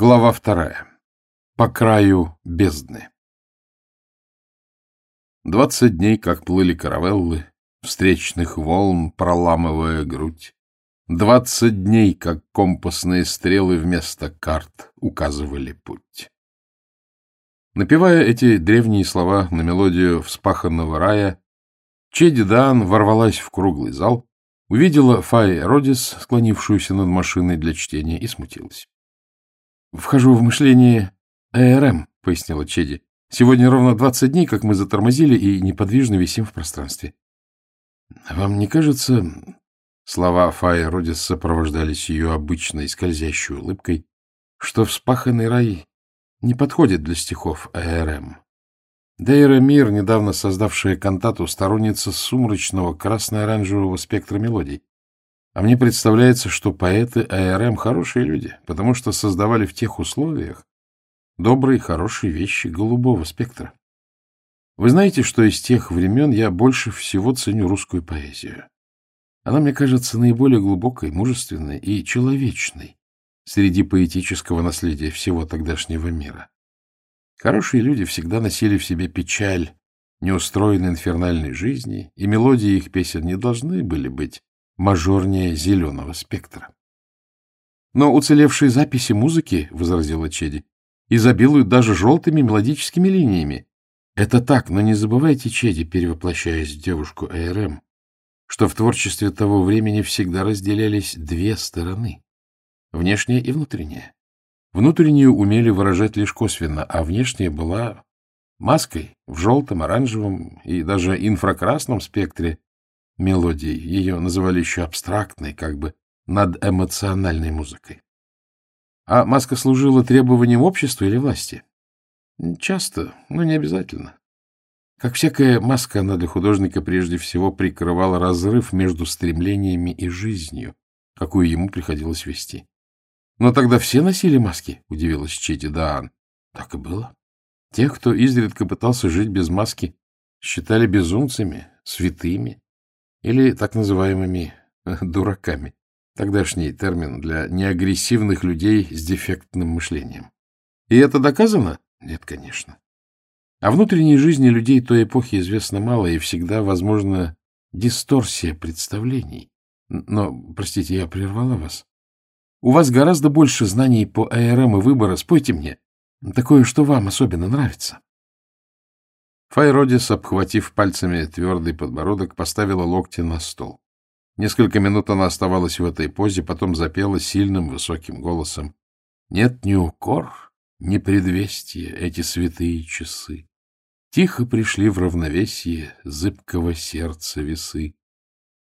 Глава вторая. По краю бездны. Двадцать дней, как плыли каравеллы, встречных волн проламывая грудь. Двадцать дней, как компасные стрелы вместо карт указывали путь. Напевая эти древние слова на мелодию вспаханного рая, Чеди Даан ворвалась в круглый зал, увидела Фай Родис, склонившуюся над машиной для чтения, и смутилась. — Вхожу в мышление АРМ, — пояснила Чеди. — Сегодня ровно двадцать дней, как мы затормозили и неподвижно висим в пространстве. — Вам не кажется... Слова Фаи Родис сопровождались ее обычной скользящей улыбкой, что вспаханный рай не подходит для стихов АРМ. Дейра Мир, недавно создавшая кантату, сторонница сумрачного красно-оранжевого спектра мелодий. А мне представляется, что поэты АРМ хорошие люди, потому что создавали в тех условиях добрые, хорошие вещи голубого спектра. Вы знаете, что из тех времен я больше всего ценю русскую поэзию? Она, мне кажется, наиболее глубокой, мужественной и человечной среди поэтического наследия всего тогдашнего мира. Хорошие люди всегда носили в себе печаль неустроенной инфернальной жизни, и мелодии их песен не должны были быть мажорнее зеленого спектра. Но уцелевшие записи музыки, — возразила Чеди, — изобилуют даже желтыми мелодическими линиями. Это так, но не забывайте, Чеди, перевоплощаясь в девушку АРМ, что в творчестве того времени всегда разделялись две стороны — внешняя и внутренняя. Внутреннюю умели выражать лишь косвенно, а внешняя была маской в желтом, оранжевом и даже инфракрасном спектре мелодии. Ее называли еще абстрактной, как бы надэмоциональной музыкой. А маска служила требованиям общества или власти? Часто, но не обязательно. Как всякая маска, она для художника прежде всего прикрывала разрыв между стремлениями и жизнью, какую ему приходилось вести. Но тогда все носили маски, — удивилась Чети Даан. Так и было. Тех, кто изредка пытался жить без маски, считали безумцами, святыми, или так называемыми дураками. Тогдашний термин для неагрессивных людей с дефектным мышлением. И это доказано? Нет, конечно. О внутренней жизни людей той эпохи известно мало, и всегда возможна дисторсия представлений. Но, простите, я прервала вас. У вас гораздо больше знаний по АРМ и выбора. Спойте мне. Такое, что вам особенно нравится. Файродис, обхватив пальцами твердый подбородок, поставила локти на стол. Несколько минут она оставалась в этой позе, потом запела сильным высоким голосом. Нет ни укор, ни предвестия эти святые часы. Тихо пришли в равновесие зыбкого сердца весы.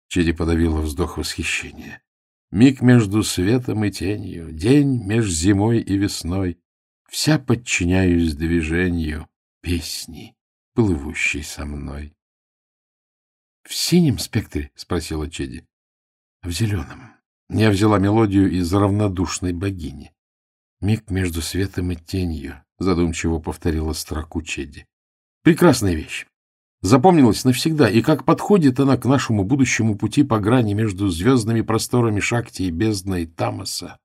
Чеди подавила вздох восхищения. Миг между светом и тенью, день меж зимой и весной. Вся подчиняюсь движению песни плывущий со мной. — В синем спектре? — спросила Чеди. — В зеленом. Я взяла мелодию из равнодушной богини. Миг между светом и тенью, — задумчиво повторила строку Чеди. Прекрасная вещь. Запомнилась навсегда, и как подходит она к нашему будущему пути по грани между звездными просторами Шакти и бездной Тамаса.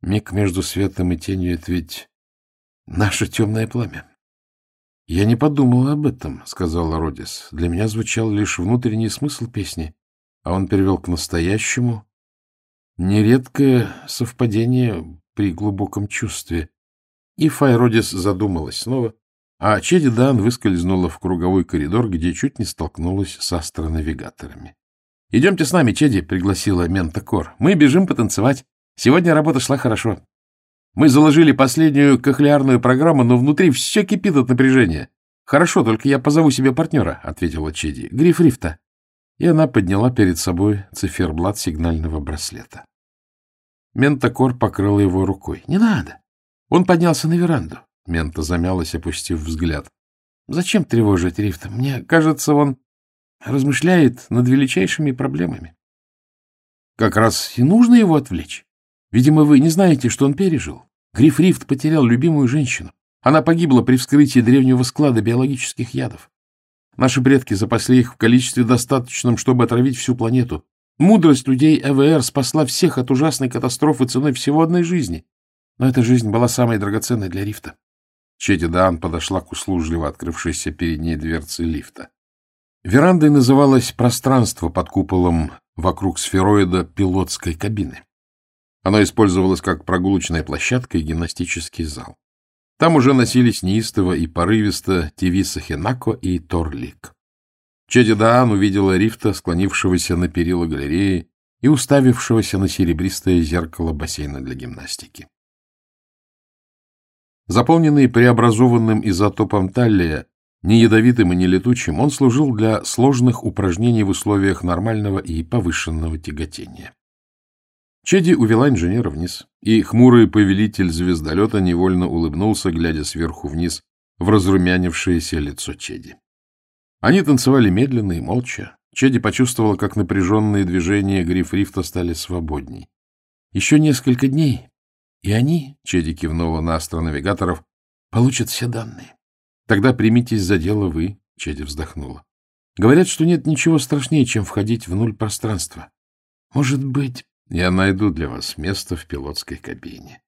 Миг между светом и тенью — это ведь наше темное пламя. — Я не подумала об этом, — сказала Родис. Для меня звучал лишь внутренний смысл песни, а он перевел к настоящему. Нередкое совпадение при глубоком чувстве. И Фай Родис задумалась снова, а Чеди Дан выскользнула в круговой коридор, где чуть не столкнулась с астронавигаторами. — Идемте с нами, Чеди, — пригласила Мента Кор. — Мы бежим потанцевать. Сегодня работа шла хорошо. Мы заложили последнюю кохлеарную программу, но внутри все кипит от напряжения. Хорошо, только я позову себе партнера, — ответила Чеди. Гриф Рифта. И она подняла перед собой циферблат сигнального браслета. Ментакор покрыла его рукой. — Не надо. Он поднялся на веранду. Мента замялась, опустив взгляд. — Зачем тревожить Рифта? Мне кажется, он размышляет над величайшими проблемами. — Как раз и нужно его отвлечь. Видимо, вы не знаете, что он пережил. Гриф Рифт потерял любимую женщину. Она погибла при вскрытии древнего склада биологических ядов. Наши предки запасли их в количестве достаточном, чтобы отравить всю планету. Мудрость людей ЭВР спасла всех от ужасной катастрофы ценой всего одной жизни. Но эта жизнь была самой драгоценной для Рифта. Чети Даан подошла к услужливо открывшейся перед ней дверце лифта. Верандой называлось пространство под куполом вокруг сфероида пилотской кабины. Оно использовалось как прогулочная площадка и гимнастический зал. Там уже носились неистово и порывисто Тивиса Хенако и Торлик. Чеди Даан увидела Рифта, склонившегося на перила галереи и уставившегося на серебристое зеркало бассейна для гимнастики. Заполненный преобразованным изотопом таллия, не ядовитым и не летучим, он служил для сложных упражнений в условиях нормального и повышенного тяготения. Чеди увела инженера вниз, и хмурый повелитель звездолета невольно улыбнулся, глядя сверху вниз в разрумянившееся лицо Чеди. Они танцевали медленно и молча. Чеди почувствовала, как напряженные движения гриф рифта стали свободней. Еще несколько дней, и они, Чеди кивнула на астронавигаторов, получат все данные. Тогда примитесь за дело вы, Чеди вздохнула. Говорят, что нет ничего страшнее, чем входить в нуль пространства. Может быть, я найду для вас место в пилотской кабине.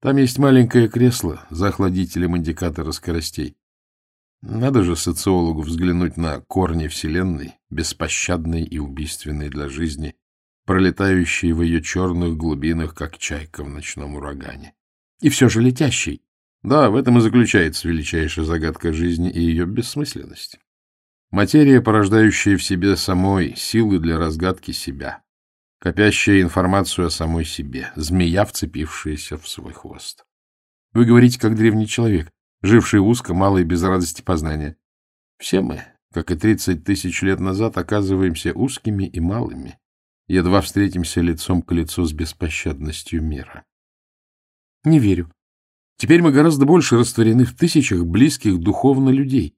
Там есть маленькое кресло за охладителем индикатора скоростей. Надо же социологу взглянуть на корни Вселенной, беспощадной и убийственной для жизни, пролетающий в ее черных глубинах, как чайка в ночном урагане. И все же летящий. Да, в этом и заключается величайшая загадка жизни и ее бессмысленность. Материя, порождающая в себе самой силы для разгадки себя, копящая информацию о самой себе, змея, вцепившаяся в свой хвост. Вы говорите, как древний человек, живший узко, мало и без радости познания. Все мы, как и тридцать тысяч лет назад, оказываемся узкими и малыми, едва встретимся лицом к лицу с беспощадностью мира. Не верю. Теперь мы гораздо больше растворены в тысячах близких духовно людей.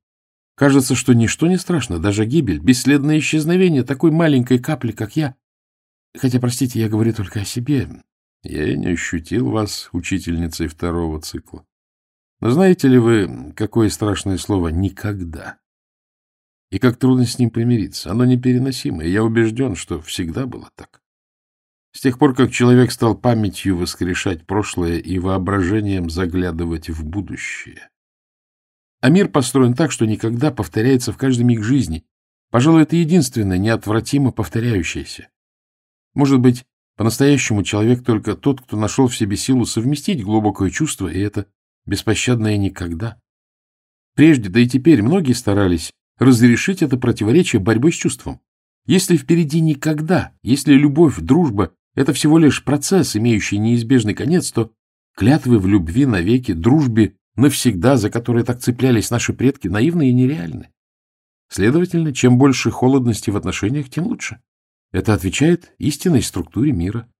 Кажется, что ничто не страшно, даже гибель, бесследное исчезновение такой маленькой капли, как я. Хотя, простите, я говорю только о себе. Я и не ощутил вас учительницей второго цикла. Но знаете ли вы, какое страшное слово «никогда»? И как трудно с ним примириться. Оно непереносимо, и я убежден, что всегда было так. С тех пор, как человек стал памятью воскрешать прошлое и воображением заглядывать в будущее. А мир построен так, что никогда повторяется в каждый миг жизни. Пожалуй, это единственное неотвратимо повторяющееся. Может быть, по-настоящему человек только тот, кто нашел в себе силу совместить глубокое чувство и это беспощадное никогда. Прежде, да и теперь многие старались разрешить это противоречие борьбой с чувством. Если впереди никогда, если любовь, дружба — это всего лишь процесс, имеющий неизбежный конец, то клятвы в любви навеки, дружбе навсегда, за которые так цеплялись наши предки, наивны и нереальны. Следовательно, чем больше холодности в отношениях, тем лучше. Это отвечает истинной структуре мира.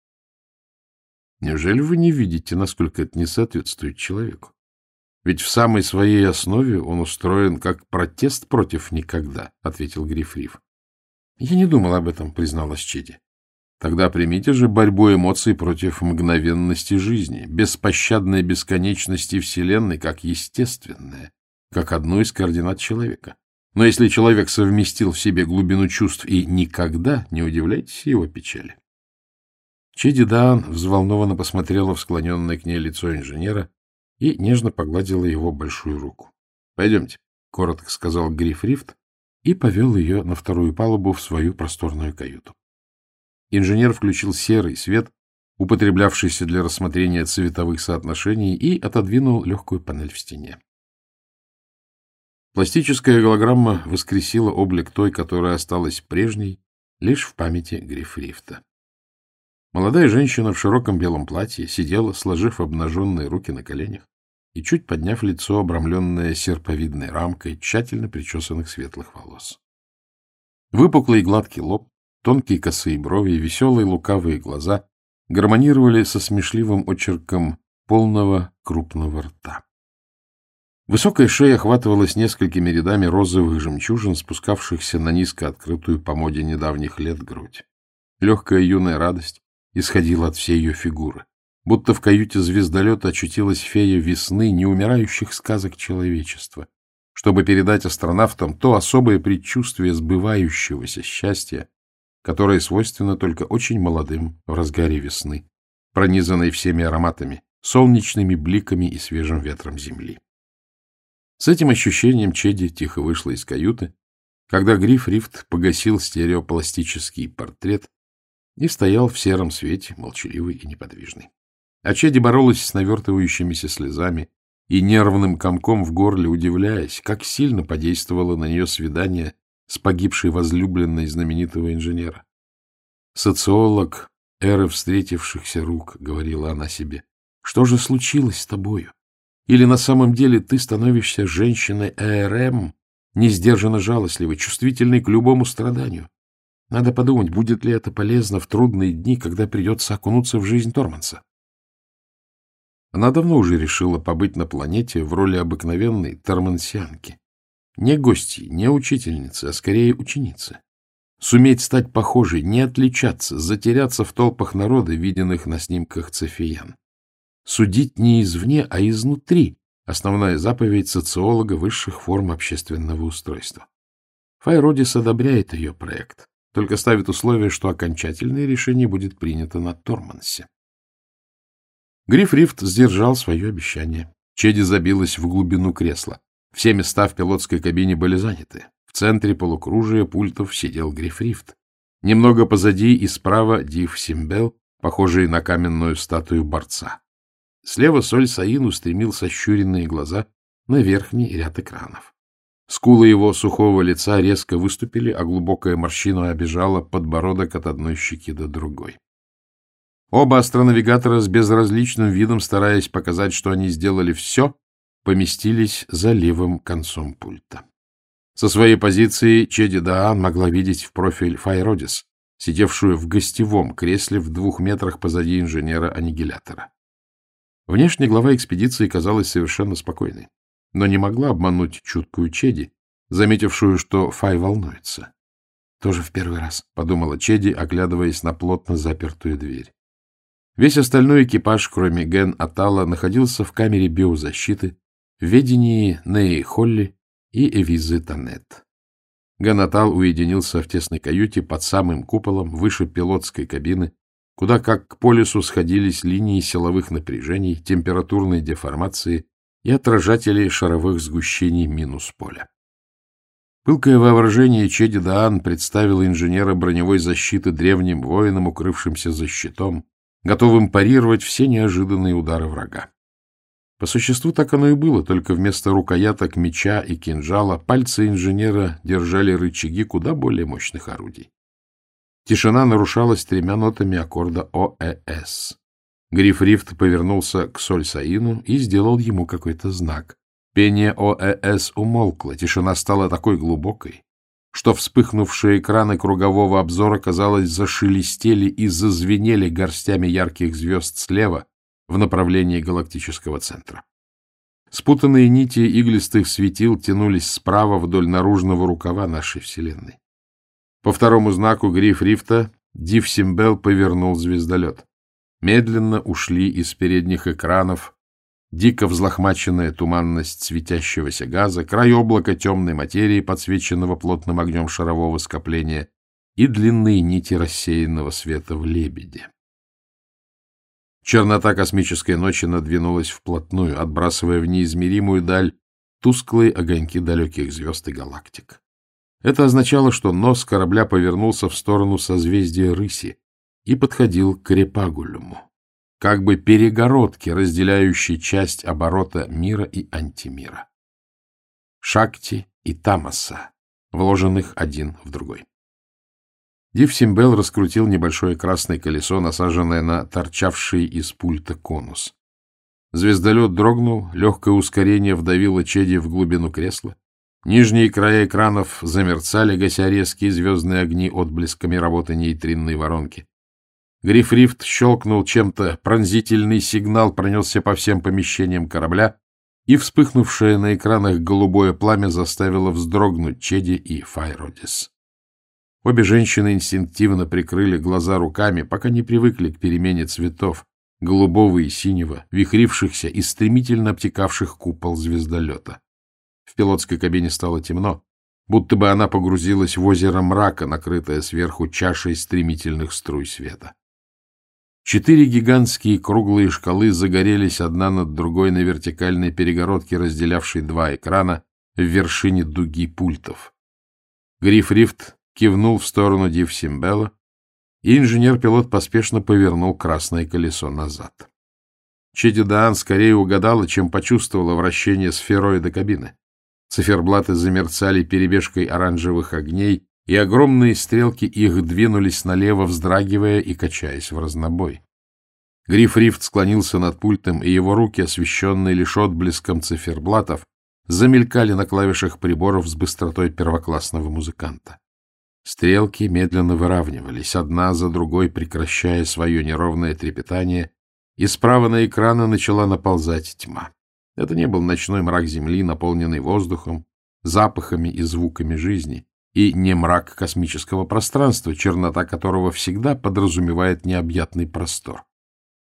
Неужели вы не видите, насколько это не соответствует человеку? Ведь в самой своей основе он устроен как протест против никогда, — ответил Грифриф. — Я не думал об этом, — призналась Чеди. — Тогда примите же борьбу эмоций против мгновенности жизни, беспощадной бесконечности Вселенной, как естественное, как одну из координат человека. Но если человек совместил в себе глубину чувств и никогда, не удивляйтесь его печали. Чеди Даан взволнованно посмотрела в склоненное к ней лицо инженера и нежно погладила его большую руку. — Пойдемте, — коротко сказал Гриф Рифт и повел ее на вторую палубу в свою просторную каюту. Инженер включил серый свет, употреблявшийся для рассмотрения цветовых соотношений, и отодвинул легкую панель в стене. Пластическая голограмма воскресила облик той, которая осталась прежней, лишь в памяти Грифрифта. Молодая женщина в широком белом платье сидела, сложив обнаженные руки на коленях и чуть подняв лицо, обрамленное серповидной рамкой тщательно причесанных светлых волос. Выпуклый гладкий лоб, тонкие косые брови и веселые лукавые глаза гармонировали со смешливым очерком полного крупного рта. Высокая шея охватывалась несколькими рядами розовых жемчужин, спускавшихся на низко открытую по моде недавних лет грудь. Легкая юная радость, исходила от всей ее фигуры. Будто в каюте звездолета очутилась фея весны неумирающих сказок человечества, чтобы передать астронавтам то особое предчувствие сбывающегося счастья, которое свойственно только очень молодым в разгаре весны, пронизанной всеми ароматами, солнечными бликами и свежим ветром земли. С этим ощущением Чеди тихо вышла из каюты, когда Гриф Рифт погасил стереопластический портрет и стоял в сером свете, молчаливый и неподвижный. А Чеди боролась с навертывающимися слезами и нервным комком в горле, удивляясь, как сильно подействовало на нее свидание с погибшей возлюбленной знаменитого инженера. «Социолог эры встретившихся рук», — говорила она себе, — «что же случилось с тобою? Или на самом деле ты становишься женщиной ЭРМ, несдержанно жалостливой, чувствительной к любому страданию? Надо подумать, будет ли это полезно в трудные дни, когда придется окунуться в жизнь Торманса. Она давно уже решила побыть на планете в роли обыкновенной тормансианки. Не гости, не учительницы, а скорее ученицы. Суметь стать похожей, не отличаться, затеряться в толпах народа, виденных на снимках Цефиян. Судить не извне, а изнутри — основная заповедь социолога высших форм общественного устройства. Файродис одобряет ее проект, только ставит условие, что окончательное решение будет принято на Тормансе. Гриф Рифт сдержал свое обещание. Чеди забилась в глубину кресла. Все места в пилотской кабине были заняты. В центре полукружия пультов сидел Гриф Рифт. Немного позади и справа Див Симбел, похожий на каменную статую борца. Слева Соль Саин устремил сощуренные глаза на верхний ряд экранов. Скулы его сухого лица резко выступили, а глубокая морщина обижала подбородок от одной щеки до другой. Оба астронавигатора с безразличным видом, стараясь показать, что они сделали все, поместились за левым концом пульта. Со своей позиции Чеди Даан могла видеть в профиль Файродис, сидевшую в гостевом кресле в двух метрах позади инженера-аннигилятора. Внешне глава экспедиции казалась совершенно спокойной, но не могла обмануть чуткую Чеди, заметившую, что Фай волнуется. «Тоже в первый раз», — подумала Чеди, оглядываясь на плотно запертую дверь. Весь остальной экипаж, кроме Ген Атала, находился в камере биозащиты в ведении Неи Холли и Эвизы Танет. Ген Атал уединился в тесной каюте под самым куполом выше пилотской кабины, куда как к полюсу сходились линии силовых напряжений, температурной деформации и отражателей шаровых сгущений минус поля. Пылкое воображение Чеди Даан представило инженера броневой защиты древним воином, укрывшимся за щитом, готовым парировать все неожиданные удары врага. По существу так оно и было, только вместо рукояток меча и кинжала пальцы инженера держали рычаги куда более мощных орудий. Тишина нарушалась тремя нотами аккорда ОЭС. Гриф Рифт повернулся к Соль Саину и сделал ему какой-то знак. Пение ОЭС умолкло, тишина стала такой глубокой, что вспыхнувшие экраны кругового обзора, казалось, зашелестели и зазвенели горстями ярких звезд слева в направлении галактического центра. Спутанные нити иглистых светил тянулись справа вдоль наружного рукава нашей Вселенной. По второму знаку гриф рифта Див Симбел повернул звездолет. Медленно ушли из передних экранов дико взлохмаченная туманность светящегося газа, край облака темной материи, подсвеченного плотным огнем шарового скопления, и длинные нити рассеянного света в лебеде. Чернота космической ночи надвинулась вплотную, отбрасывая в неизмеримую даль тусклые огоньки далеких звезд и галактик. Это означало, что нос корабля повернулся в сторону созвездия Рыси и подходил к Репагулюму как бы перегородки, разделяющие часть оборота мира и антимира. Шакти и Тамаса, вложенных один в другой. Див Симбел раскрутил небольшое красное колесо, насаженное на торчавший из пульта конус. Звездолет дрогнул, легкое ускорение вдавило Чеди в глубину кресла. Нижние края экранов замерцали, гася резкие звездные огни отблесками работы нейтринной воронки. Грифрифт щелкнул чем-то, пронзительный сигнал пронесся по всем помещениям корабля, и вспыхнувшее на экранах голубое пламя заставило вздрогнуть Чеди и Файродис. Обе женщины инстинктивно прикрыли глаза руками, пока не привыкли к перемене цветов, голубого и синего, вихрившихся и стремительно обтекавших купол звездолета. В пилотской кабине стало темно, будто бы она погрузилась в озеро мрака, накрытое сверху чашей стремительных струй света. Четыре гигантские круглые шкалы загорелись одна над другой на вертикальной перегородке, разделявшей два экрана в вершине дуги пультов. Гриф Рифт кивнул в сторону Див Симбелла, и инженер-пилот поспешно повернул красное колесо назад. Чеди Даан скорее угадала, чем почувствовала вращение сфероида кабины. Циферблаты замерцали перебежкой оранжевых огней, и огромные стрелки их двинулись налево, вздрагивая и качаясь в разнобой. Гриф Рифт склонился над пультом, и его руки, освещенные лишь отблеском циферблатов, замелькали на клавишах приборов с быстротой первоклассного музыканта. Стрелки медленно выравнивались, одна за другой прекращая свое неровное трепетание, и справа на экраны начала наползать тьма. Это не был ночной мрак Земли, наполненный воздухом, запахами и звуками жизни, и не мрак космического пространства, чернота которого всегда подразумевает необъятный простор.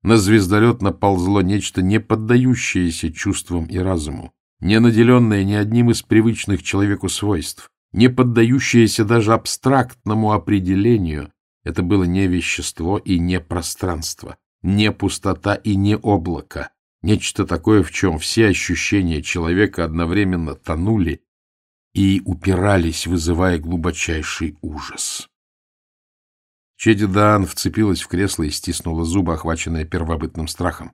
На звездолет наползло нечто, не поддающееся чувствам и разуму, не наделенное ни одним из привычных человеку свойств, не поддающееся даже абстрактному определению, это было не вещество и не пространство, не пустота и не облако, нечто такое, в чем все ощущения человека одновременно тонули и упирались, вызывая глубочайший ужас. Чеди Даан вцепилась в кресло и стиснула зубы, охваченные первобытным страхом.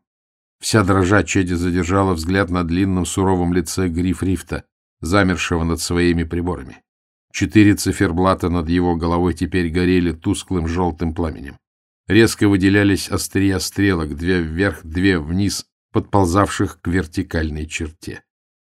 Вся дрожа Чеди задержала взгляд на длинном суровом лице Гриф Рифта, замершего над своими приборами. Четыре циферблата над его головой теперь горели тусклым желтым пламенем. Резко выделялись острия стрелок, две вверх, две вниз, подползавших к вертикальной черте.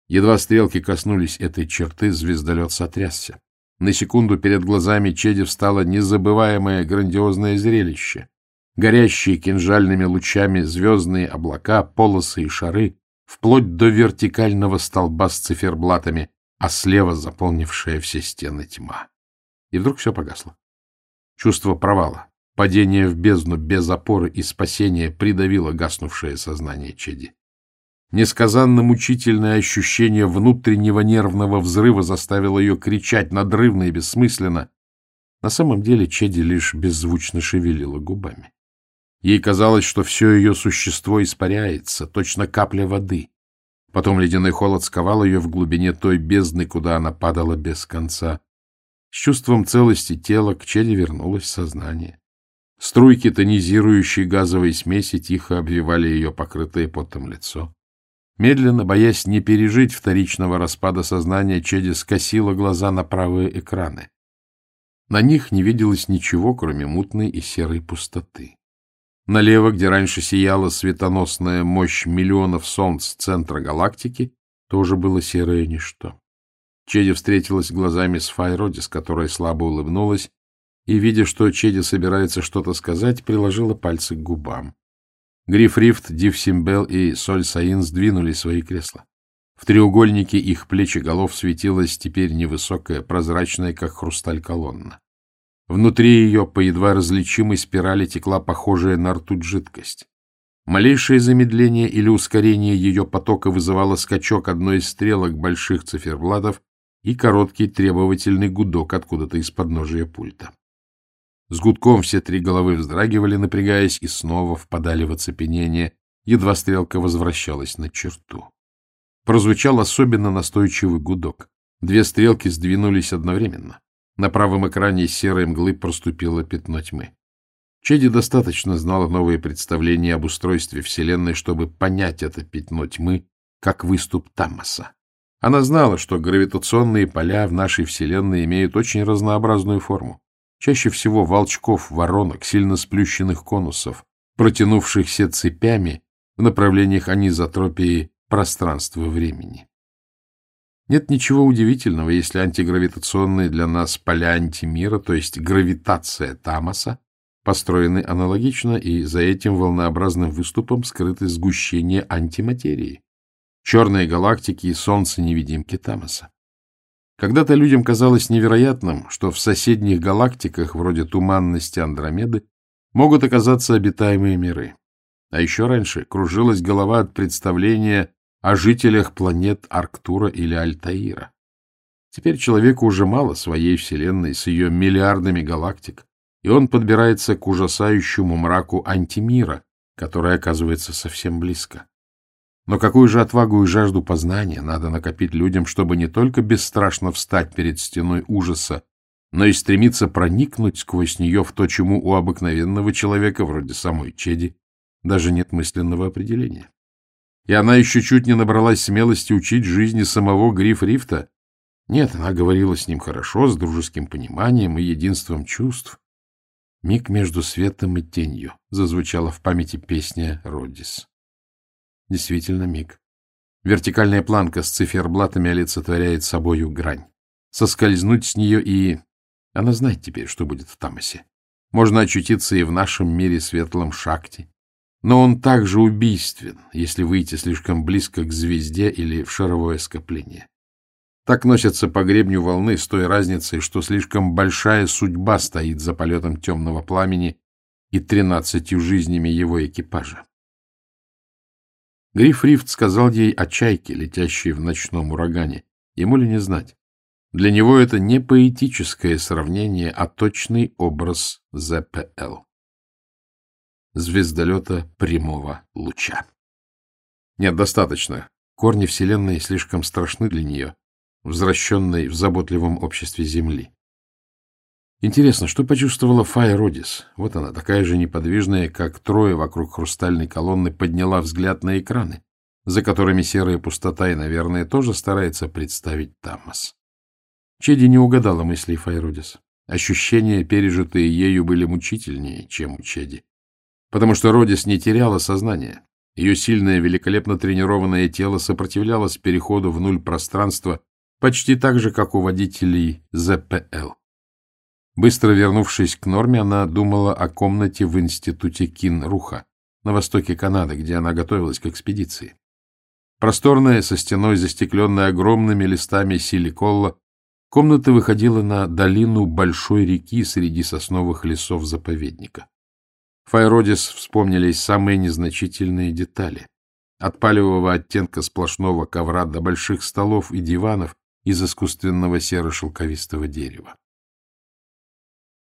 Едва стрелки коснулись этой черты, звездолет сотрясся. На секунду перед глазами Чеди встало незабываемое грандиозное зрелище. Горящие кинжальными лучами звездные облака, полосы и шары, вплоть до вертикального столба с циферблатами, а слева заполнившая все стены тьма. И вдруг все погасло. Чувство провала, падение в бездну без опоры и спасения придавило гаснувшее сознание Чеди. Несказанно мучительное ощущение внутреннего нервного взрыва заставило ее кричать надрывно и бессмысленно. На самом деле Чеди лишь беззвучно шевелила губами. Ей казалось, что все ее существо испаряется, точно капля воды, Потом ледяной холод сковал ее в глубине той бездны, куда она падала без конца. С чувством целости тела к Чеди вернулось сознание. Струйки тонизирующей газовой смеси тихо обвивали ее покрытое потом лицо. Медленно, боясь не пережить вторичного распада сознания, Чеди скосила глаза на правые экраны. На них не виделось ничего, кроме мутной и серой пустоты. Налево, где раньше сияла светоносная мощь миллионов солнц центра галактики, тоже было серое ничто. Чеди встретилась глазами с Файродис, которая слабо улыбнулась, и, видя, что Чеди собирается что-то сказать, приложила пальцы к губам. Гриф Рифт, Див Симбел и Соль Саин сдвинули свои кресла. В треугольнике их плеч и голов светилась теперь невысокая, прозрачная, как хрусталь колонна. Внутри ее по едва различимой спирали текла похожая на ртуть жидкость. Малейшее замедление или ускорение ее потока вызывало скачок одной из стрелок больших циферблатов и короткий требовательный гудок откуда-то из подножия пульта. С гудком все три головы вздрагивали, напрягаясь, и снова впадали в оцепенение, едва стрелка возвращалась на черту. Прозвучал особенно настойчивый гудок. Две стрелки сдвинулись одновременно. На правом экране серой мглы проступило пятно тьмы. Чеди достаточно знала новые представления об устройстве Вселенной, чтобы понять это пятно тьмы как выступ Тамаса. Она знала, что гравитационные поля в нашей Вселенной имеют очень разнообразную форму. Чаще всего волчков, воронок, сильно сплющенных конусов, протянувшихся цепями в направлениях анизотропии пространства-времени. Нет ничего удивительного, если антигравитационные для нас поля антимира, то есть гравитация Тамаса, построены аналогично, и за этим волнообразным выступом скрыты сгущение антиматерии, черные галактики и солнце-невидимки Тамаса. Когда-то людям казалось невероятным, что в соседних галактиках, вроде туманности Андромеды, могут оказаться обитаемые миры. А еще раньше кружилась голова от представления о жителях планет Арктура или Альтаира. Теперь человеку уже мало своей Вселенной с ее миллиардами галактик, и он подбирается к ужасающему мраку антимира, который оказывается совсем близко. Но какую же отвагу и жажду познания надо накопить людям, чтобы не только бесстрашно встать перед стеной ужаса, но и стремиться проникнуть сквозь нее в то, чему у обыкновенного человека, вроде самой Чеди, даже нет мысленного определения. И она еще чуть не набралась смелости учить жизни самого Гриф-Рифта. Нет, она говорила с ним хорошо, с дружеским пониманием и единством чувств. «Миг между светом и тенью» зазвучала в памяти песня Родис. Действительно, миг. Вертикальная планка с циферблатами олицетворяет собою грань. Соскользнуть с нее и... Она знает теперь, что будет в Тамасе. Можно очутиться и в нашем мире светлом шакте. Но он также убийствен, если выйти слишком близко к звезде или в шаровое скопление. Так носятся по гребню волны с той разницей, что слишком большая судьба стоит за полетом темного пламени и тринадцатью жизнями его экипажа. Гриф Рифт сказал ей о чайке, летящей в ночном урагане. Ему ли не знать? Для него это не поэтическое сравнение, а точный образ ЗПЛ. Звездолета прямого луча. Нет, достаточно. Корни Вселенной слишком страшны для нее возвращенной в заботливом обществе Земли. Интересно, что почувствовала Фая Родис? Вот она, такая же неподвижная, как трое вокруг хрустальной колонны, подняла взгляд на экраны, за которыми серая пустота и, наверное, тоже старается представить Тамас. Чеди не угадала мыслей Фай Родис. Ощущения, пережитые ею, были мучительнее, чем у Чеди. Потому что Родис не теряла сознание. Ее сильное, великолепно тренированное тело сопротивлялось переходу в нуль пространства почти так же, как у водителей ЗПЛ. Быстро вернувшись к норме, она думала о комнате в институте Кин-Руха на востоке Канады, где она готовилась к экспедиции. Просторная, со стеной застекленная огромными листами силиколла, комната выходила на долину большой реки среди сосновых лесов заповедника. Файродис вспомнились самые незначительные детали. От палевого оттенка сплошного ковра до больших столов и диванов, из искусственного серо-шелковистого дерева.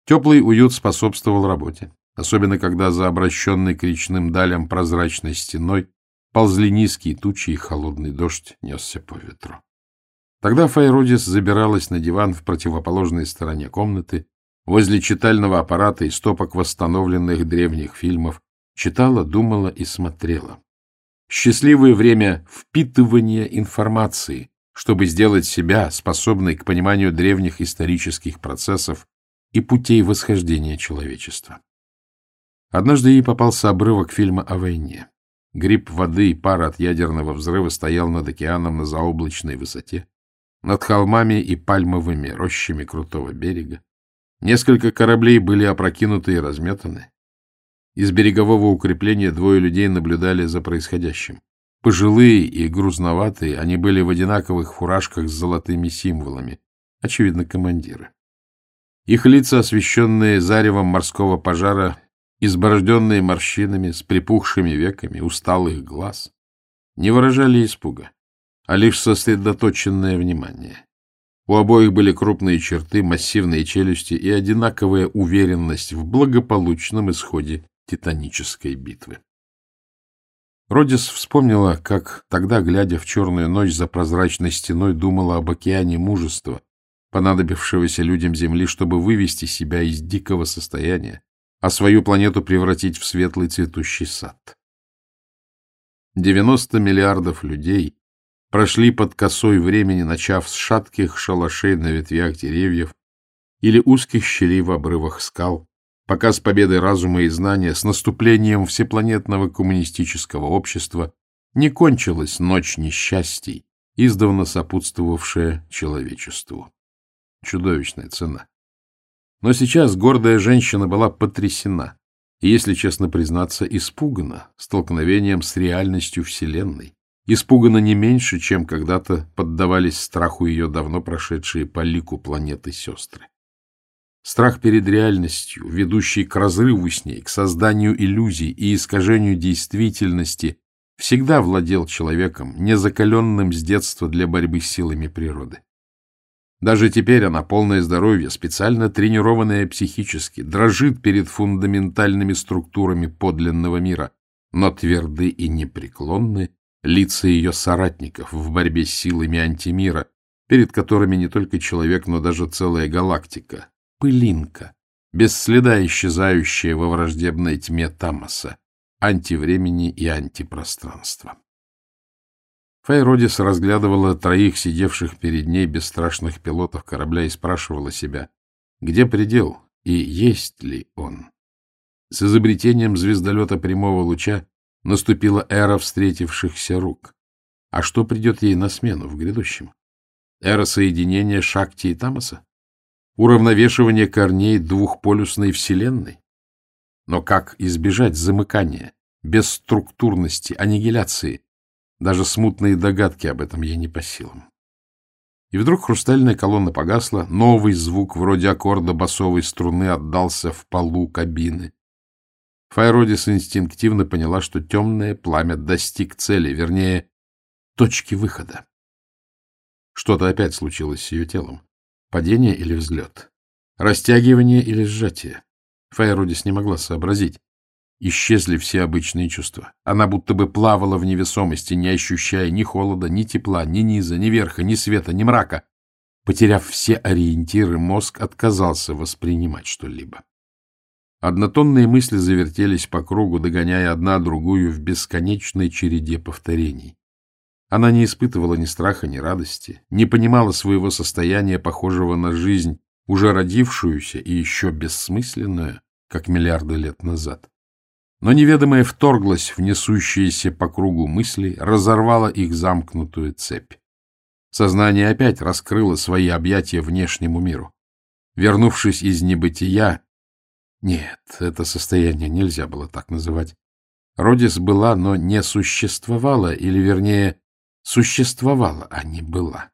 Теплый уют способствовал работе, особенно когда за обращенной к речным далям прозрачной стеной ползли низкие тучи и холодный дождь несся по ветру. Тогда Файродис забиралась на диван в противоположной стороне комнаты, возле читального аппарата и стопок восстановленных древних фильмов, читала, думала и смотрела. Счастливое время впитывания информации, чтобы сделать себя способной к пониманию древних исторических процессов и путей восхождения человечества. Однажды ей попался обрывок фильма о войне. Гриб воды и пар от ядерного взрыва стоял над океаном на заоблачной высоте, над холмами и пальмовыми рощами крутого берега. Несколько кораблей были опрокинуты и разметаны. Из берегового укрепления двое людей наблюдали за происходящим. Пожилые и грузноватые, они были в одинаковых фуражках с золотыми символами, очевидно, командиры. Их лица, освещенные заревом морского пожара, изборожденные морщинами, с припухшими веками, усталых глаз, не выражали испуга, а лишь сосредоточенное внимание. У обоих были крупные черты, массивные челюсти и одинаковая уверенность в благополучном исходе титанической битвы. Родис вспомнила, как тогда, глядя в черную ночь за прозрачной стеной, думала об океане мужества, понадобившегося людям Земли, чтобы вывести себя из дикого состояния, а свою планету превратить в светлый цветущий сад. 90 миллиардов людей прошли под косой времени, начав с шатких шалашей на ветвях деревьев или узких щелей в обрывах скал, пока с победой разума и знания, с наступлением всепланетного коммунистического общества не кончилась ночь несчастий, издавна сопутствовавшая человечеству. Чудовищная цена. Но сейчас гордая женщина была потрясена и, если честно признаться, испугана столкновением с реальностью Вселенной. Испугана не меньше, чем когда-то поддавались страху ее давно прошедшие по лику планеты сестры. Страх перед реальностью, ведущий к разрыву с ней, к созданию иллюзий и искажению действительности, всегда владел человеком, незакаленным с детства для борьбы с силами природы. Даже теперь она, полное здоровье, специально тренированная психически, дрожит перед фундаментальными структурами подлинного мира, но тверды и непреклонны лица ее соратников в борьбе с силами антимира, перед которыми не только человек, но даже целая галактика, пылинка, без следа исчезающая во враждебной тьме Тамаса, антивремени и антипространства. Фейродис разглядывала троих сидевших перед ней бесстрашных пилотов корабля и спрашивала себя, где предел и есть ли он. С изобретением звездолета прямого луча наступила эра встретившихся рук. А что придет ей на смену в грядущем? Эра соединения Шакти и Тамаса? Уравновешивание корней двухполюсной вселенной? Но как избежать замыкания, бесструктурности, аннигиляции? Даже смутные догадки об этом ей не по силам. И вдруг хрустальная колонна погасла, новый звук, вроде аккорда басовой струны, отдался в полу кабины. Файродис инстинктивно поняла, что темное пламя достиг цели, вернее, точки выхода. Что-то опять случилось с ее телом. Падение или взлет? Растягивание или сжатие? Файродис не могла сообразить. Исчезли все обычные чувства. Она будто бы плавала в невесомости, не ощущая ни холода, ни тепла, ни низа, ни верха, ни света, ни мрака. Потеряв все ориентиры, мозг отказался воспринимать что-либо. Однотонные мысли завертелись по кругу, догоняя одна другую в бесконечной череде повторений. Она не испытывала ни страха, ни радости, не понимала своего состояния, похожего на жизнь, уже родившуюся и еще бессмысленную, как миллиарды лет назад. Но неведомое вторглось в несущиеся по кругу мысли, разорвало их замкнутую цепь. Сознание опять раскрыло свои объятия внешнему миру. Вернувшись из небытия... Нет, это состояние нельзя было так называть. Родис была, но не существовала, или, вернее, существовала, а не была.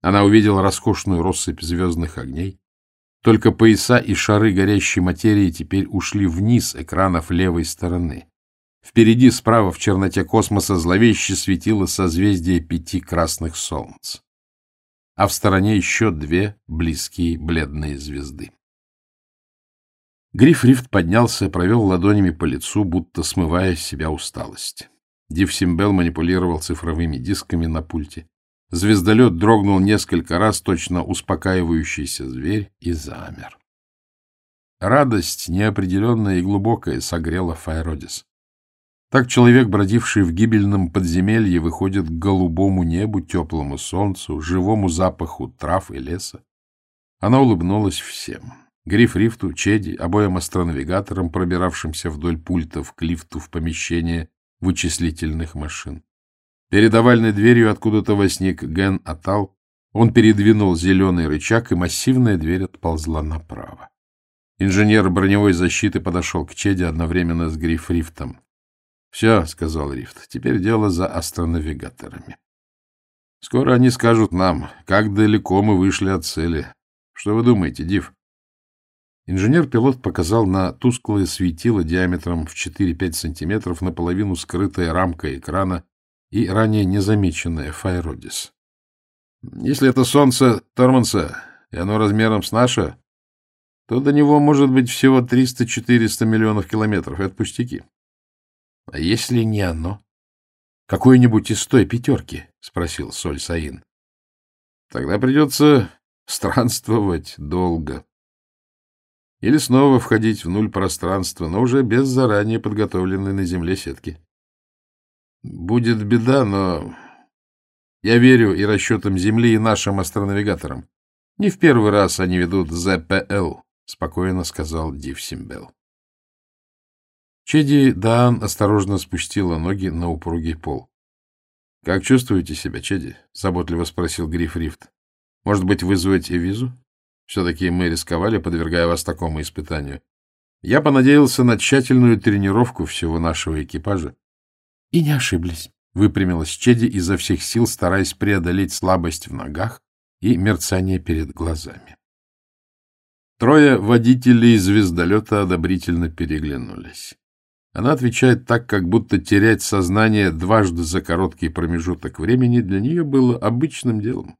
Она увидела роскошную россыпь звездных огней, только пояса и шары горящей материи теперь ушли вниз экранов левой стороны. Впереди, справа, в черноте космоса, зловеще светило созвездие пяти красных солнц. А в стороне еще две близкие бледные звезды. Гриф Рифт поднялся, провел ладонями по лицу, будто смывая с себя усталость. Див Симбел манипулировал цифровыми дисками на пульте. Звездолет дрогнул несколько раз, точно успокаивающийся зверь, и замер. Радость, неопределенная и глубокая, согрела Файродис. Так человек, бродивший в гибельном подземелье, выходит к голубому небу, теплому солнцу, живому запаху трав и леса. Она улыбнулась всем. Гриф Рифту, Чеди, обоим астронавигаторам, пробиравшимся вдоль пультов к лифту в помещение вычислительных машин. Перед овальной дверью откуда-то возник Ген Атал. Он передвинул зеленый рычаг, и массивная дверь отползла направо. Инженер броневой защиты подошел к Чеде одновременно с Гриф Рифтом. — Все, — сказал Рифт, — теперь дело за астронавигаторами. Скоро они скажут нам, как далеко мы вышли от цели. Что вы думаете, Див? Инженер-пилот показал на тусклое светило диаметром в 4-5 сантиметров, наполовину скрытая рамка экрана, и ранее незамеченное Файродис. Если это солнце Торманса, и оно размером с наше, то до него может быть всего 300-400 миллионов километров. Это пустяки. — А если не оно? — Какой-нибудь из той пятерки? — спросил Соль Саин. — Тогда придется странствовать долго. Или снова входить в нуль пространства, но уже без заранее подготовленной на Земле сетки. Будет беда, но я верю и расчетам Земли, и нашим астронавигаторам. Не в первый раз они ведут ЗПЛ, — спокойно сказал Див Симбел. Чеди Даан осторожно спустила ноги на упругий пол. — Как чувствуете себя, Чеди? — заботливо спросил Гриф Рифт. — Может быть, вызвать визу? Все-таки мы рисковали, подвергая вас такому испытанию. Я понадеялся на тщательную тренировку всего нашего экипажа. — И не ошиблись, — выпрямилась Чеди изо всех сил, стараясь преодолеть слабость в ногах и мерцание перед глазами. Трое водителей звездолета одобрительно переглянулись. Она отвечает так, как будто терять сознание дважды за короткий промежуток времени для нее было обычным делом.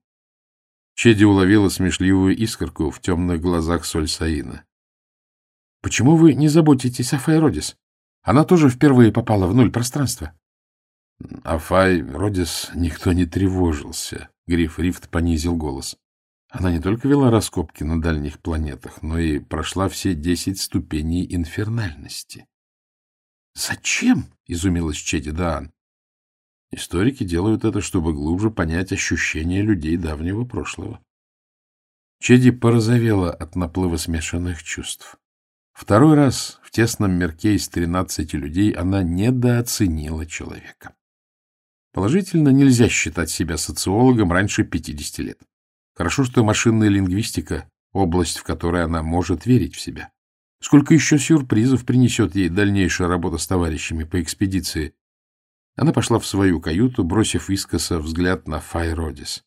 Чеди уловила смешливую искорку в темных глазах Сольсаина. — Почему вы не заботитесь о Файродис? Она тоже впервые попала в нуль пространства. О Файродис никто не тревожился. Гриф Рифт понизил голос. Она не только вела раскопки на дальних планетах, но и прошла все десять ступеней инфернальности. — Зачем? — изумилась Чеди Даан. Историки делают это, чтобы глубже понять ощущения людей давнего прошлого. Чеди порозовела от наплыва смешанных чувств. Второй раз в тесном мирке из тринадцати людей она недооценила человека. Положительно нельзя считать себя социологом раньше 50 лет. Хорошо, что машинная лингвистика — область, в которой она может верить в себя. Сколько еще сюрпризов принесет ей дальнейшая работа с товарищами по экспедиции. Она пошла в свою каюту, бросив искоса взгляд на Файродис.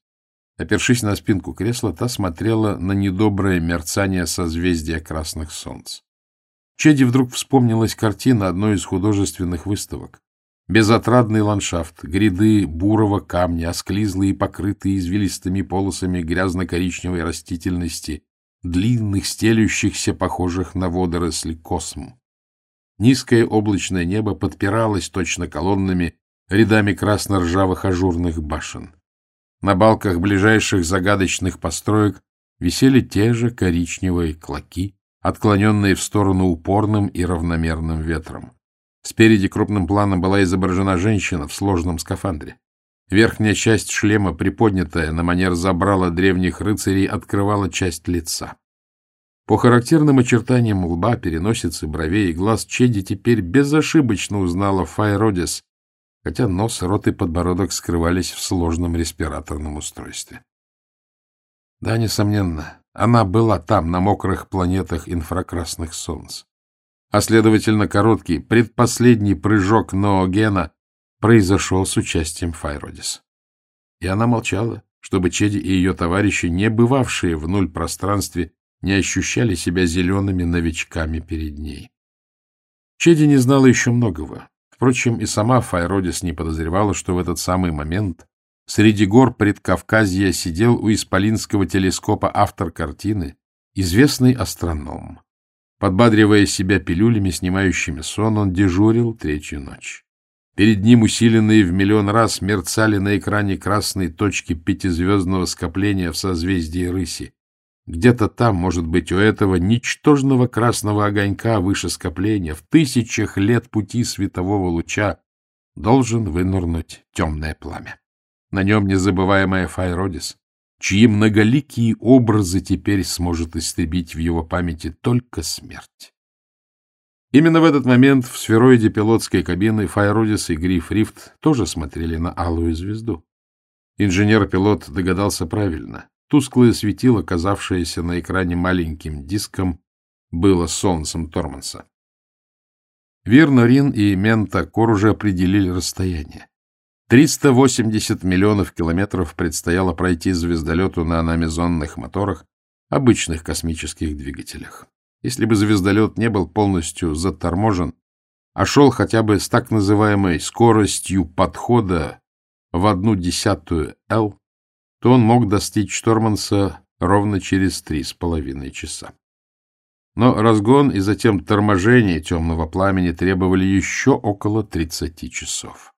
Опершись на спинку кресла, та смотрела на недоброе мерцание созвездия красных солнц. Чеди вдруг вспомнилась картина одной из художественных выставок. Безотрадный ландшафт, гряды бурого камня, осклизлые, покрытые извилистыми полосами грязно-коричневой растительности, длинных, стелющихся, похожих на водоросли косм. Низкое облачное небо подпиралось точно колоннами рядами красно-ржавых ажурных башен. На балках ближайших загадочных построек висели те же коричневые клоки, отклоненные в сторону упорным и равномерным ветром. Спереди крупным планом была изображена женщина в сложном скафандре. Верхняя часть шлема, приподнятая на манер забрала древних рыцарей, открывала часть лица. По характерным очертаниям лба, переносицы, бровей и глаз Чеди теперь безошибочно узнала Файродис, хотя нос, рот и подбородок скрывались в сложном респираторном устройстве. Да, несомненно, она была там, на мокрых планетах инфракрасных солнц а, следовательно, короткий, предпоследний прыжок Ноогена произошел с участием Файродис. И она молчала, чтобы Чеди и ее товарищи, не бывавшие в нуль пространстве, не ощущали себя зелеными новичками перед ней. Чеди не знала еще многого. Впрочем, и сама Файродис не подозревала, что в этот самый момент среди гор предкавказья сидел у исполинского телескопа автор картины, известный астроном. Подбадривая себя пилюлями, снимающими сон, он дежурил третью ночь. Перед ним усиленные в миллион раз мерцали на экране красные точки пятизвездного скопления в созвездии рыси. Где-то там, может быть, у этого ничтожного красного огонька выше скопления, в тысячах лет пути светового луча, должен вынырнуть темное пламя. На нем незабываемая Файродис, чьи многоликие образы теперь сможет истребить в его памяти только смерть. Именно в этот момент в сфероиде пилотской кабины Файродис и Гриф Рифт тоже смотрели на алую звезду. Инженер-пилот догадался правильно. Тусклое светило, казавшееся на экране маленьким диском, было солнцем Торманса. Вирнорин и Мента Кор уже определили расстояние. 380 миллионов километров предстояло пройти звездолету на аномизонных моторах, обычных космических двигателях. Если бы звездолет не был полностью заторможен, а шел хотя бы с так называемой скоростью подхода в одну десятую L, то он мог достичь Шторманса ровно через три с половиной часа. Но разгон и затем торможение темного пламени требовали еще около 30 часов.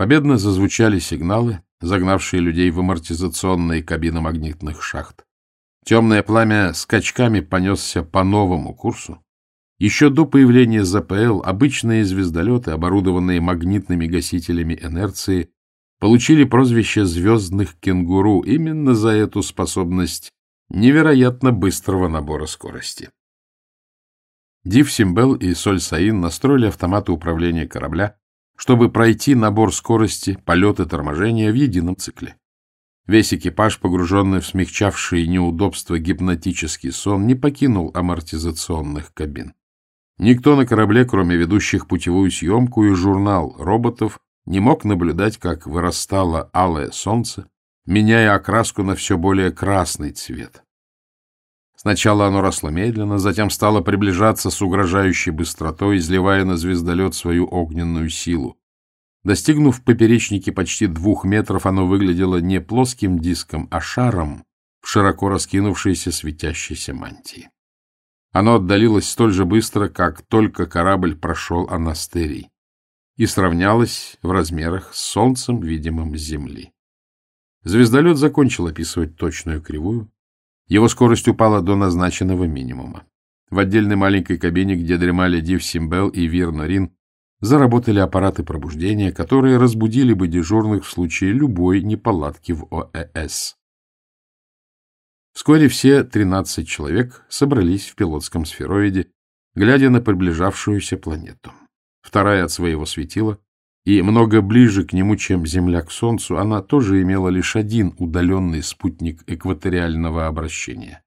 Победно зазвучали сигналы, загнавшие людей в амортизационные кабины магнитных шахт. Темное пламя скачками понесся по новому курсу. Еще до появления ЗПЛ обычные звездолеты, оборудованные магнитными гасителями инерции, получили прозвище «звездных кенгуру» именно за эту способность невероятно быстрого набора скорости. Див Симбел и Соль Саин настроили автоматы управления корабля, чтобы пройти набор скорости, полеты, торможения в едином цикле. Весь экипаж, погруженный в смягчавшие неудобства гипнотический сон, не покинул амортизационных кабин. Никто на корабле, кроме ведущих путевую съемку и журнал роботов, не мог наблюдать, как вырастало алое солнце, меняя окраску на все более красный цвет. Сначала оно росло медленно, затем стало приближаться с угрожающей быстротой, изливая на звездолет свою огненную силу. Достигнув поперечники почти двух метров, оно выглядело не плоским диском, а шаром, в широко раскинувшейся светящейся мантии. Оно отдалилось столь же быстро, как только корабль прошел Анастерий, и сравнялось в размерах с Солнцем, видимым с Земли. Звездолет закончил описывать точную кривую. Его скорость упала до назначенного минимума. В отдельной маленькой кабине, где дремали Див Симбел и Вир Норин, заработали аппараты пробуждения, которые разбудили бы дежурных в случае любой неполадки в ОЭС. Вскоре все 13 человек собрались в пилотском сфероиде, глядя на приближавшуюся планету. Вторая от своего светила, и много ближе к нему, чем Земля к Солнцу, она тоже имела лишь один удаленный спутник экваториального обращения.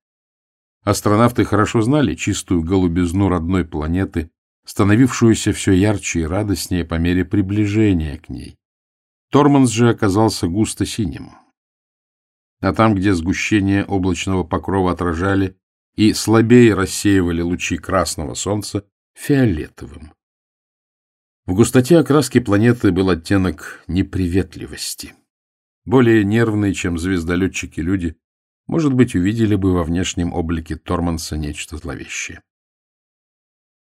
Астронавты хорошо знали чистую голубизну родной планеты, становившуюся все ярче и радостнее по мере приближения к ней. Торманс же оказался густо синим. А там, где сгущение облачного покрова отражали и слабее рассеивали лучи красного солнца, фиолетовым. В густоте окраски планеты был оттенок неприветливости. Более нервные, чем звездолетчики люди, может быть, увидели бы во внешнем облике Торманса нечто зловещее.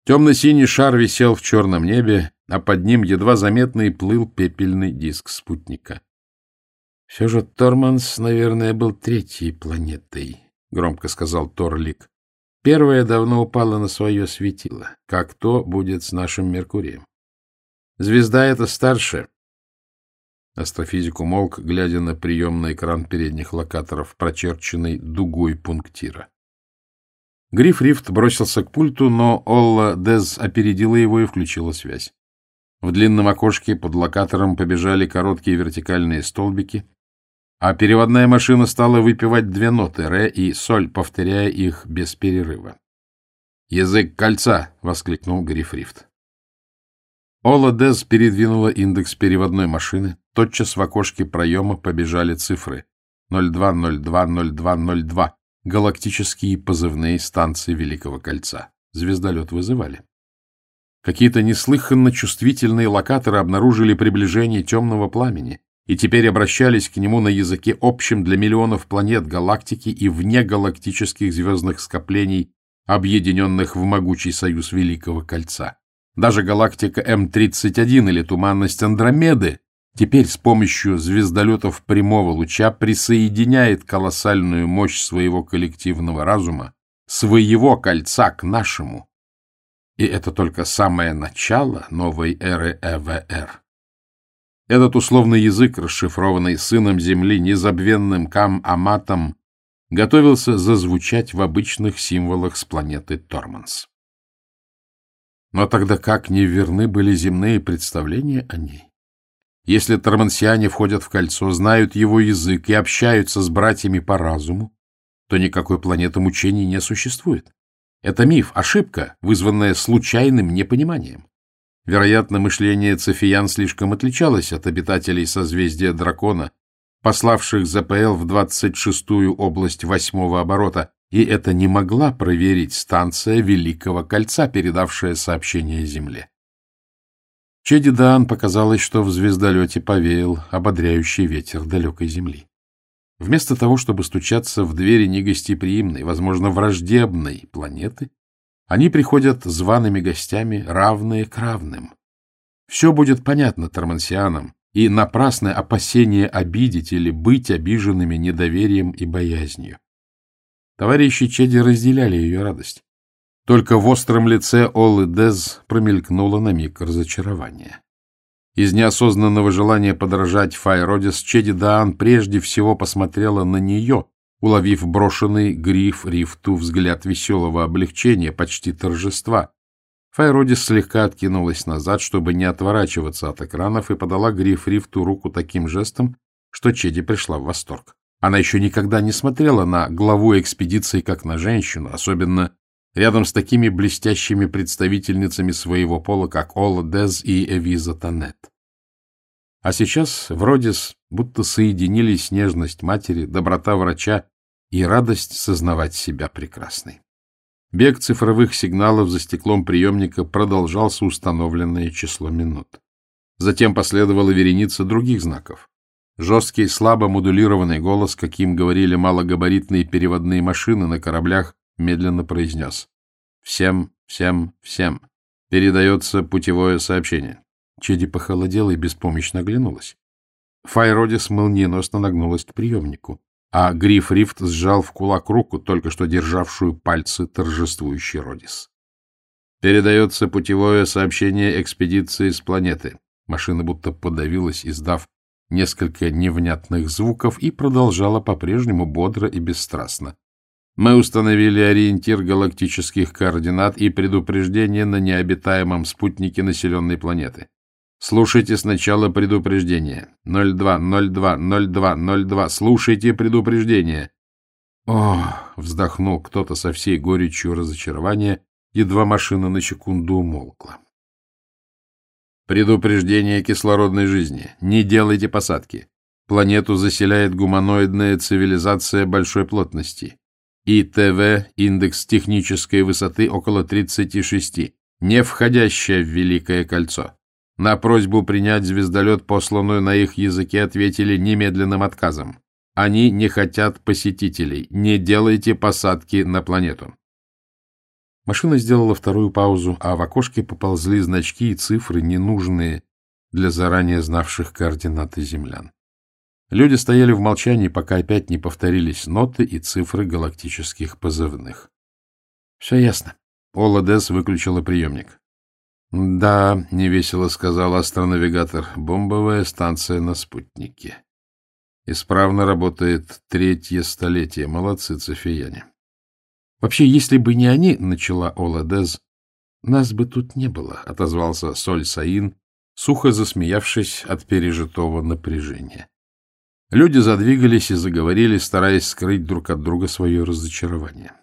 Темно-синий шар висел в черном небе, а под ним едва заметный плыл пепельный диск спутника. — Все же Торманс, наверное, был третьей планетой, — громко сказал Торлик. — Первая давно упала на свое светило. Как то будет с нашим Меркурием? Звезда эта старше. Астрофизик умолк, глядя на приемный экран передних локаторов, прочерченный дугой пунктира. Гриф Рифт бросился к пульту, но Олла Дез опередила его и включила связь. В длинном окошке под локатором побежали короткие вертикальные столбики, а переводная машина стала выпивать две ноты «ре» и «соль», повторяя их без перерыва. «Язык кольца!» — воскликнул Гриф Рифт. Ола Дез передвинула индекс переводной машины. Тотчас в окошке проема побежали цифры 02020202 галактические позывные станции Великого Кольца. Звездолет вызывали. Какие-то неслыханно чувствительные локаторы обнаружили приближение темного пламени и теперь обращались к нему на языке общем для миллионов планет галактики и внегалактических звездных скоплений, объединенных в могучий союз Великого Кольца. Даже галактика М-31 или туманность Андромеды теперь с помощью звездолетов прямого луча присоединяет колоссальную мощь своего коллективного разума, своего кольца к нашему. И это только самое начало новой эры ЭВР. Этот условный язык, расшифрованный сыном Земли незабвенным Кам-Аматом, готовился зазвучать в обычных символах с планеты Торманс. Но тогда как неверны были земные представления о ней? Если тормансиане входят в кольцо, знают его язык и общаются с братьями по разуму, то никакой планеты мучений не существует. Это миф, ошибка, вызванная случайным непониманием. Вероятно, мышление Цефиян слишком отличалось от обитателей созвездия Дракона, пославших ЗПЛ в 26-ю область восьмого оборота, и это не могла проверить станция Великого Кольца, передавшая сообщение Земле. Чеди Даан показалось, что в звездолете повеял ободряющий ветер далекой земли. Вместо того, чтобы стучаться в двери негостеприимной, возможно, враждебной планеты, они приходят зваными гостями, равные к равным. Все будет понятно тормансианам, и напрасное опасение обидеть или быть обиженными недоверием и боязнью. Товарищи Чеди разделяли ее радость. Только в остром лице Оллы Дез промелькнуло на миг разочарование. Из неосознанного желания подражать Файродис Чеди Даан прежде всего посмотрела на нее, уловив брошенный гриф рифту взгляд веселого облегчения, почти торжества. Файродис слегка откинулась назад, чтобы не отворачиваться от экранов, и подала гриф рифту руку таким жестом, что Чеди пришла в восторг. Она еще никогда не смотрела на главу экспедиции как на женщину, особенно рядом с такими блестящими представительницами своего пола, как Ола Дез и Эвиза Танет. А сейчас в Родис будто соединились нежность матери, доброта врача и радость сознавать себя прекрасной. Бег цифровых сигналов за стеклом приемника продолжался установленное число минут. Затем последовала вереница других знаков. Жесткий, слабо модулированный голос, каким говорили малогабаритные переводные машины на кораблях, медленно произнес. «Всем, всем, всем. Передается путевое сообщение». Чеди похолодела и беспомощно оглянулась. Файродис молниеносно нагнулась к приемнику, а Гриф Рифт сжал в кулак руку, только что державшую пальцы торжествующий Родис. «Передается путевое сообщение экспедиции с планеты». Машина будто подавилась, издав несколько невнятных звуков и продолжала по-прежнему бодро и бесстрастно. Мы установили ориентир галактических координат и предупреждение на необитаемом спутнике населенной планеты. Слушайте сначала предупреждение. 02, 02, 02, 02. Слушайте предупреждение. О, вздохнул кто-то со всей горечью разочарования, едва машина на секунду умолкла. Предупреждение кислородной жизни. Не делайте посадки. Планету заселяет гуманоидная цивилизация большой плотности. ИТВ, индекс технической высоты около 36, не входящая в Великое кольцо. На просьбу принять звездолет, посланную на их языке, ответили немедленным отказом. Они не хотят посетителей. Не делайте посадки на планету. Машина сделала вторую паузу, а в окошке поползли значки и цифры, ненужные для заранее знавших координаты землян. Люди стояли в молчании, пока опять не повторились ноты и цифры галактических позывных. — Все ясно. Ола Дес выключила приемник. — Да, — невесело сказал астронавигатор, — бомбовая станция на спутнике. Исправно работает третье столетие. Молодцы, цефияне. Вообще, если бы не они, — начала Оладез, — нас бы тут не было, — отозвался Соль Саин, сухо засмеявшись от пережитого напряжения. Люди задвигались и заговорили, стараясь скрыть друг от друга свое разочарование.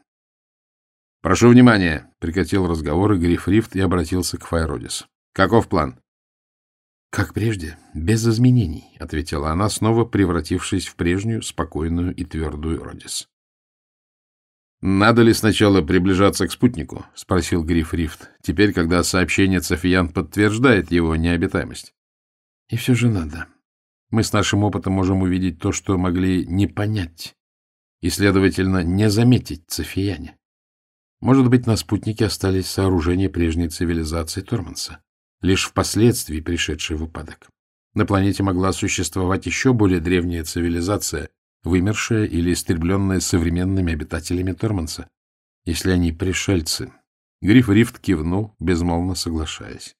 — Прошу внимания, — прекратил разговор Гриф Рифт и обратился к Файродис. — Каков план? — Как прежде, без изменений, — ответила она, снова превратившись в прежнюю, спокойную и твердую Родис. «Надо ли сначала приближаться к спутнику?» — спросил Гриф Рифт. «Теперь, когда сообщение Софиян подтверждает его необитаемость». «И все же надо. Мы с нашим опытом можем увидеть то, что могли не понять, и, следовательно, не заметить Софияне. Может быть, на спутнике остались сооружения прежней цивилизации Торманса, лишь впоследствии пришедшие в упадок. На планете могла существовать еще более древняя цивилизация, вымершая или истребленная современными обитателями Торманса, если они пришельцы. Гриф Рифт кивнул, безмолвно соглашаясь.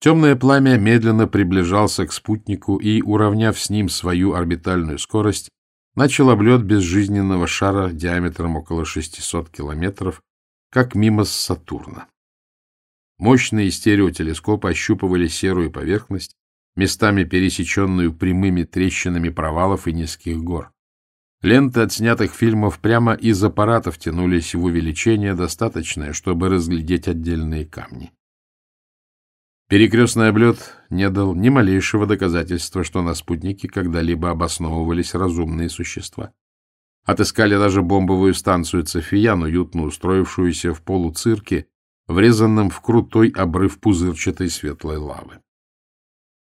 Темное пламя медленно приближался к спутнику и, уравняв с ним свою орбитальную скорость, начал облет безжизненного шара диаметром около 600 километров, как мимо Сатурна. Мощные стереотелескопы ощупывали серую поверхность, местами пересеченную прямыми трещинами провалов и низких гор. Ленты от снятых фильмов прямо из аппаратов тянулись в увеличение, достаточное, чтобы разглядеть отдельные камни. Перекрестный облет не дал ни малейшего доказательства, что на спутнике когда-либо обосновывались разумные существа. Отыскали даже бомбовую станцию Цефиян, уютно устроившуюся в полуцирке, врезанном в крутой обрыв пузырчатой светлой лавы.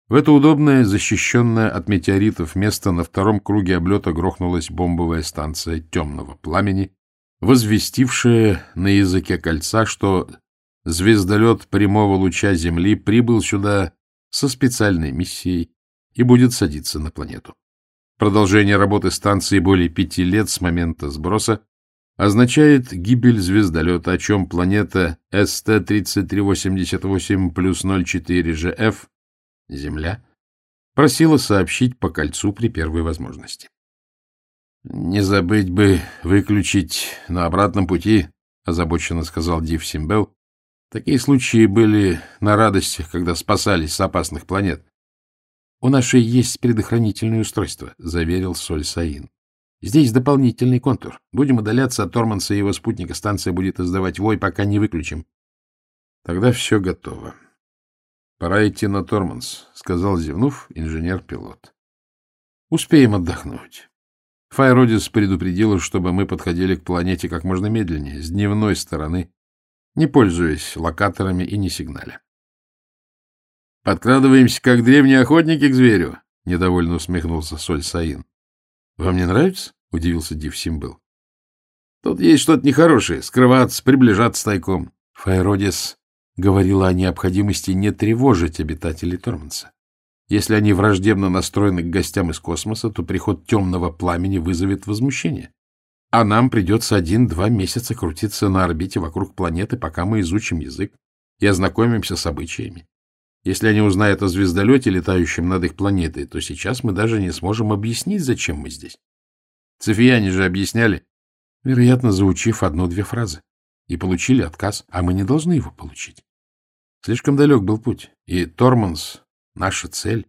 В это удобное, защищенное от метеоритов место на втором круге облета грохнулась бомбовая станция темного пламени, возвестившая на языке кольца, что звездолет прямого луча Земли прибыл сюда со специальной миссией и будет садиться на планету. Продолжение работы станции более пяти лет с момента сброса означает гибель звездолета, о чем планета СТ-3388 плюс 04 ЖФ Земля, просила сообщить по кольцу при первой возможности. — Не забыть бы выключить на обратном пути, — озабоченно сказал Див Симбел. Такие случаи были на радостях, когда спасались с опасных планет. — У нашей есть предохранительное устройство, — заверил Соль Саин. — Здесь дополнительный контур. Будем удаляться от Торманса и его спутника. Станция будет издавать вой, пока не выключим. — Тогда все готово. — Пора идти на Торманс, — сказал, зевнув, инженер-пилот. — Успеем отдохнуть. Файродис предупредила, чтобы мы подходили к планете как можно медленнее, с дневной стороны, не пользуясь локаторами и не сигналя. — Подкрадываемся, как древние охотники к зверю, — недовольно усмехнулся Соль Саин. — Вам не нравится? — удивился Див Симбел. — Тут есть что-то нехорошее. Скрываться, приближаться тайком. Файродис говорила о необходимости не тревожить обитателей Торманса. Если они враждебно настроены к гостям из космоса, то приход темного пламени вызовет возмущение. А нам придется один-два месяца крутиться на орбите вокруг планеты, пока мы изучим язык и ознакомимся с обычаями. Если они узнают о звездолете, летающем над их планетой, то сейчас мы даже не сможем объяснить, зачем мы здесь. Цефияне же объясняли, вероятно, заучив одну-две фразы, и получили отказ, а мы не должны его получить. Слишком далек был путь, и Торманс — наша цель,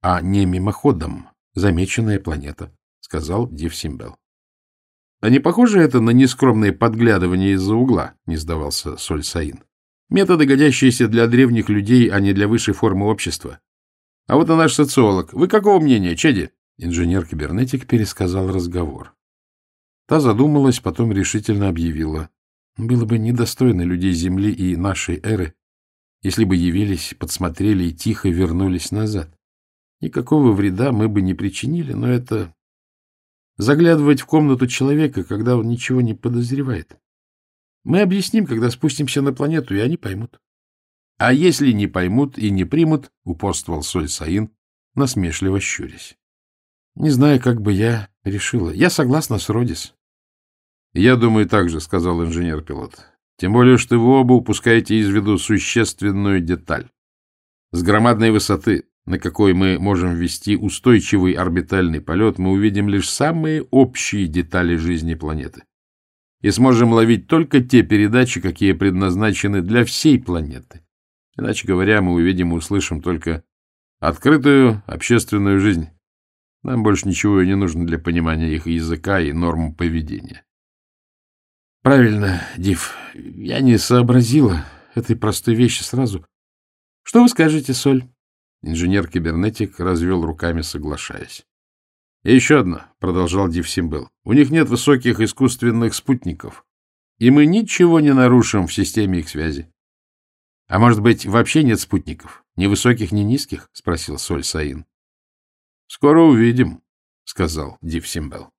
а не мимоходом замеченная планета, — сказал Див Симбел. — А не похоже это на нескромное подглядывание из-за угла? — не сдавался Соль Саин. Методы, годящиеся для древних людей, а не для высшей формы общества. А вот и наш социолог. Вы какого мнения, Чеди? Инженер-кибернетик пересказал разговор. Та задумалась, потом решительно объявила. Было бы недостойно людей Земли и нашей эры, если бы явились, подсмотрели и тихо вернулись назад. Никакого вреда мы бы не причинили, но это заглядывать в комнату человека, когда он ничего не подозревает. Мы объясним, когда спустимся на планету, и они поймут. — А если не поймут и не примут, — упорствовал Соль Саин, насмешливо щурясь. — Не знаю, как бы я решила. Я согласна с Родис. — Я думаю так же, — сказал инженер-пилот. — Тем более, что вы оба упускаете из виду существенную деталь. С громадной высоты, на какой мы можем вести устойчивый орбитальный полет, мы увидим лишь самые общие детали жизни планеты и сможем ловить только те передачи, какие предназначены для всей планеты. Иначе говоря, мы увидим и услышим только открытую общественную жизнь. Нам больше ничего не нужно для понимания их языка и норм поведения. Правильно, Див, я не сообразила этой простой вещи сразу. Что вы скажете, Соль? Инженер-кибернетик развел руками, соглашаясь. И еще одна, — продолжал Див Симбел, — у них нет высоких искусственных спутников, и мы ничего не нарушим в системе их связи. — А может быть, вообще нет спутников? Ни высоких, ни низких? — спросил Соль Саин. — Скоро увидим, — сказал Див Симбел.